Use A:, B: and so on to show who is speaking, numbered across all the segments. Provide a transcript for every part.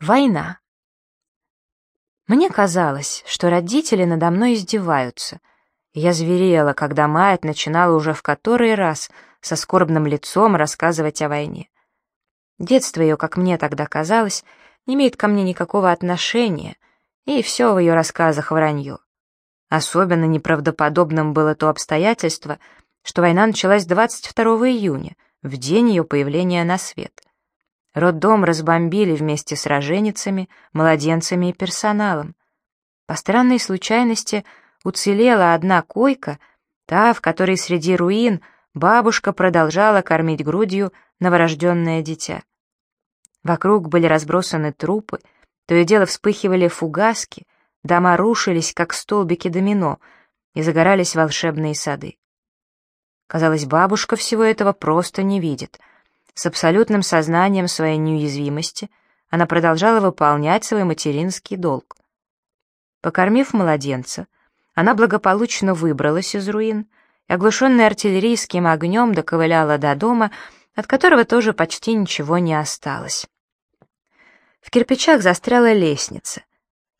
A: Война. Мне казалось, что родители надо мной издеваются. я зверела, когда мать начинала уже в который раз со скорбным лицом рассказывать о войне. Детство ее, как мне тогда казалось, не имеет ко мне никакого отношения, и все в ее рассказах вранье. Особенно неправдоподобным было то обстоятельство, что война началась 22 июня, в день ее появления на свет. Роддом разбомбили вместе с роженицами, младенцами и персоналом. По странной случайности уцелела одна койка, та, в которой среди руин бабушка продолжала кормить грудью новорожденное дитя. Вокруг были разбросаны трупы, то и дело вспыхивали фугаски, дома рушились, как столбики домино, и загорались волшебные сады. Казалось, бабушка всего этого просто не видит — с абсолютным сознанием своей неуязвимости она продолжала выполнять свой материнский долг. Покормив младенца, она благополучно выбралась из руин и, оглушенная артиллерийским огнем, доковыляла до дома, от которого тоже почти ничего не осталось. В кирпичах застряла лестница.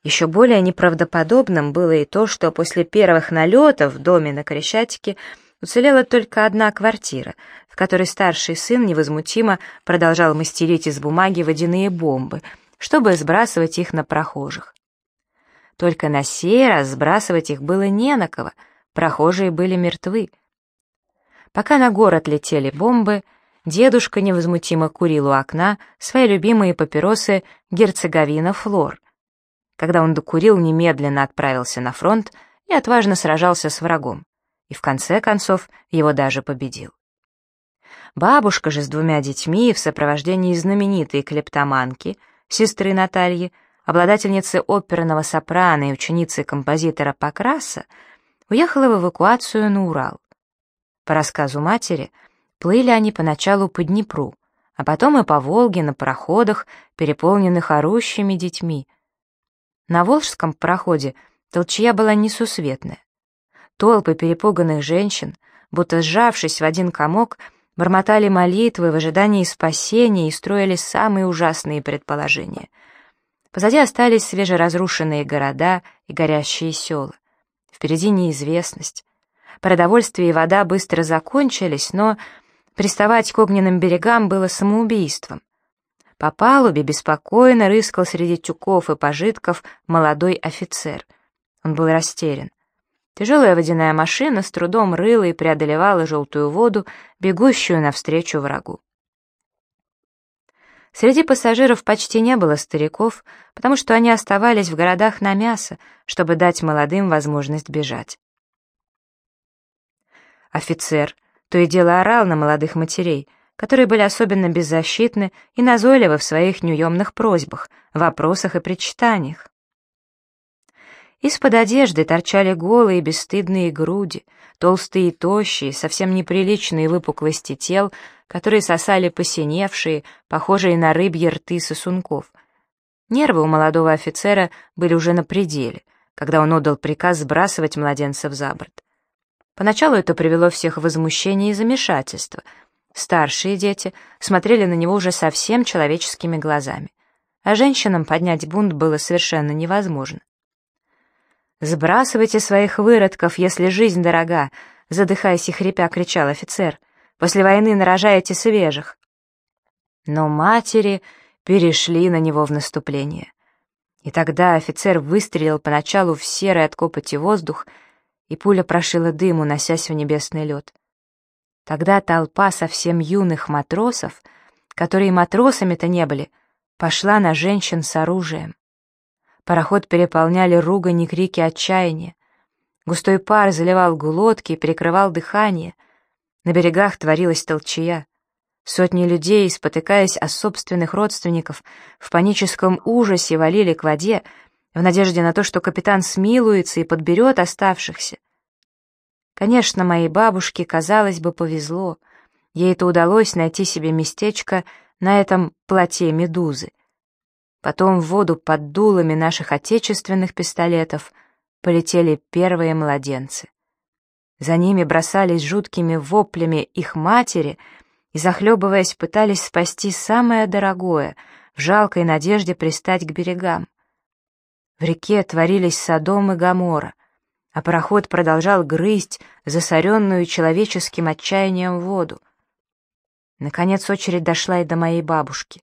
A: Еще более неправдоподобным было и то, что после первых налетов в доме на Крещатике уцелела только одна квартира, в которой старший сын невозмутимо продолжал мастерить из бумаги водяные бомбы, чтобы сбрасывать их на прохожих. Только на сей раз сбрасывать их было не на кого, прохожие были мертвы. Пока на город летели бомбы, дедушка невозмутимо курил у окна свои любимые папиросы «Герцеговина Флор». Когда он докурил, немедленно отправился на фронт и отважно сражался с врагом и в конце концов его даже победил. Бабушка же с двумя детьми в сопровождении знаменитой клептоманки, сестры Натальи, обладательницы оперного сопрано и ученицы композитора Покраса, уехала в эвакуацию на Урал. По рассказу матери, плыли они поначалу по Днепру, а потом и по Волге на пароходах, переполненных орущими детьми. На Волжском пароходе толчья была несусветная. Толпы перепуганных женщин, будто сжавшись в один комок, бормотали молитвы в ожидании спасения и строили самые ужасные предположения. Позади остались свежеразрушенные города и горящие села. Впереди неизвестность. Продовольствие и вода быстро закончились, но приставать к огненным берегам было самоубийством. По палубе беспокойно рыскал среди тюков и пожитков молодой офицер. Он был растерян. Тяжелая водяная машина с трудом рыла и преодолевала желтую воду, бегущую навстречу врагу. Среди пассажиров почти не было стариков, потому что они оставались в городах на мясо, чтобы дать молодым возможность бежать. Офицер то и дело орал на молодых матерей, которые были особенно беззащитны и назойливы в своих неуемных просьбах, вопросах и причитаниях. Из-под одежды торчали голые бесстыдные груди, толстые и тощие, совсем неприличные выпуклости тел, которые сосали посиневшие, похожие на рыбьи рты сосунков. Нервы у молодого офицера были уже на пределе, когда он отдал приказ сбрасывать младенцев за борт. Поначалу это привело всех в возмущение и замешательство. Старшие дети смотрели на него уже совсем человеческими глазами, а женщинам поднять бунт было совершенно невозможно. «Сбрасывайте своих выродков, если жизнь дорога!» Задыхаясь и хрипя, кричал офицер. «После войны нарожаете свежих!» Но матери перешли на него в наступление. И тогда офицер выстрелил поначалу в серый от копоти воздух, и пуля прошила дым, уносясь в небесный лед. Тогда толпа совсем юных матросов, которые матросами-то не были, пошла на женщин с оружием. Пароход переполняли ругань и крики отчаяния. Густой пар заливал глотки и перекрывал дыхание. На берегах творилась толчая. Сотни людей, спотыкаясь о собственных родственников, в паническом ужасе валили к воде, в надежде на то, что капитан смилуется и подберет оставшихся. Конечно, моей бабушке, казалось бы, повезло. Ей это удалось найти себе местечко на этом плоте медузы. Потом в воду под дулами наших отечественных пистолетов полетели первые младенцы. За ними бросались жуткими воплями их матери и, захлебываясь, пытались спасти самое дорогое, в жалкой надежде пристать к берегам. В реке творились Содом и Гамора, а пароход продолжал грызть засоренную человеческим отчаянием воду. Наконец очередь дошла и до моей бабушки,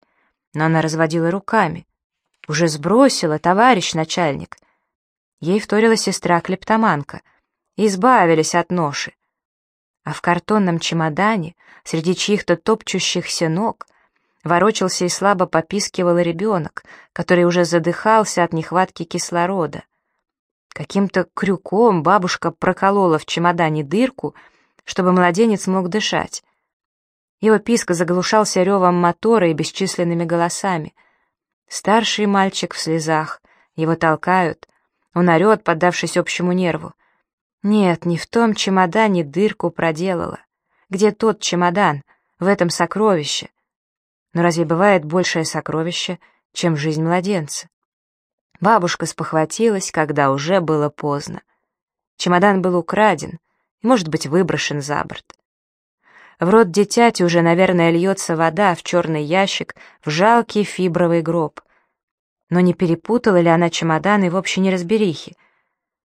A: но она разводила руками. «Уже сбросила, товарищ начальник!» Ей вторила сестра-клептоманка. Избавились от ноши. А в картонном чемодане, среди чьих-то топчущихся ног, ворочался и слабо попискивал ребенок, который уже задыхался от нехватки кислорода. Каким-то крюком бабушка проколола в чемодане дырку, чтобы младенец мог дышать. Его писк заглушался ревом мотора и бесчисленными голосами. Старший мальчик в слезах, его толкают, он орет, поддавшись общему нерву. Нет, не в том чемодане дырку проделала. Где тот чемодан? В этом сокровище. Но разве бывает большее сокровище, чем жизнь младенца? Бабушка спохватилась, когда уже было поздно. Чемодан был украден и, может быть, выброшен за борт. В рот дитяти уже, наверное, льется вода в черный ящик, в жалкий фибровый гроб. Но не перепутала ли она чемоданы в общей неразберихе?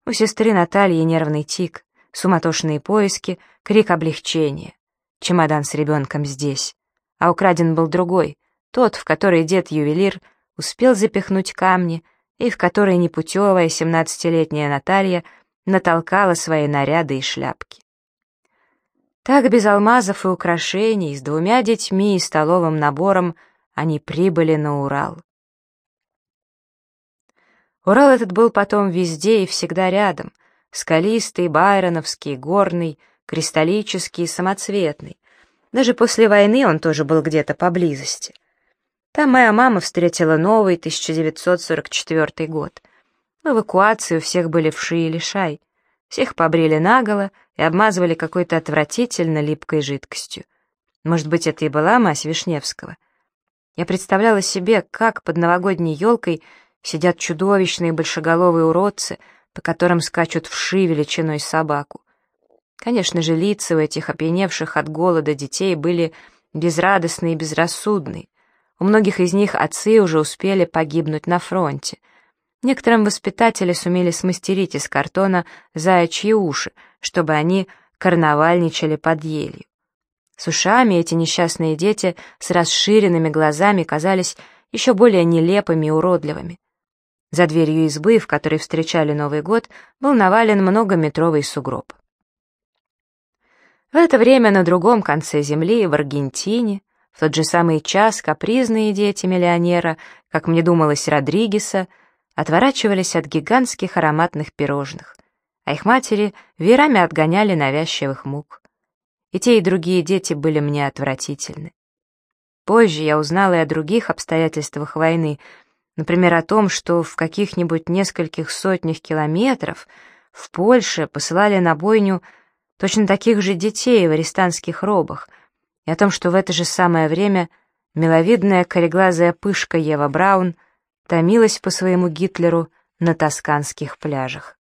A: У сестры Натальи нервный тик, суматошные поиски, крик облегчения. Чемодан с ребенком здесь. А украден был другой, тот, в который дед-ювелир успел запихнуть камни, и в который непутевая семнадцатилетняя Наталья натолкала свои наряды и шляпки. Так без алмазов и украшений, с двумя детьми и столовым набором они прибыли на Урал. Урал этот был потом везде и всегда рядом, скалистый, байроновский, горный, кристаллический, самоцветный. Даже после войны он тоже был где-то поблизости. Там моя мама встретила новый 1944 год. В эвакуации у всех были вши и лишай. Всех побрили наголо и обмазывали какой-то отвратительно липкой жидкостью. Может быть, это и была мазь Вишневского. Я представляла себе, как под новогодней елкой сидят чудовищные большеголовые уродцы, по которым скачут вши величиной собаку. Конечно же, лица у этих опьяневших от голода детей были безрадостные и безрассудные. У многих из них отцы уже успели погибнуть на фронте — Некоторым воспитатели сумели смастерить из картона заячьи уши, чтобы они карнавальничали под елью. С ушами эти несчастные дети с расширенными глазами казались еще более нелепыми и уродливыми. За дверью избы, в которой встречали Новый год, был навален многометровый сугроб. В это время на другом конце земли, в Аргентине, в тот же самый час капризные дети миллионера, как мне думалось, Родригеса, отворачивались от гигантских ароматных пирожных, а их матери верами отгоняли навязчивых мук. И те, и другие дети были мне отвратительны. Позже я узнала и о других обстоятельствах войны, например, о том, что в каких-нибудь нескольких сотнях километров в Польше посылали на бойню точно таких же детей в арестантских робах, и о том, что в это же самое время миловидная кореглазая пышка Ева Браун — томилась по своему Гитлеру на тосканских пляжах.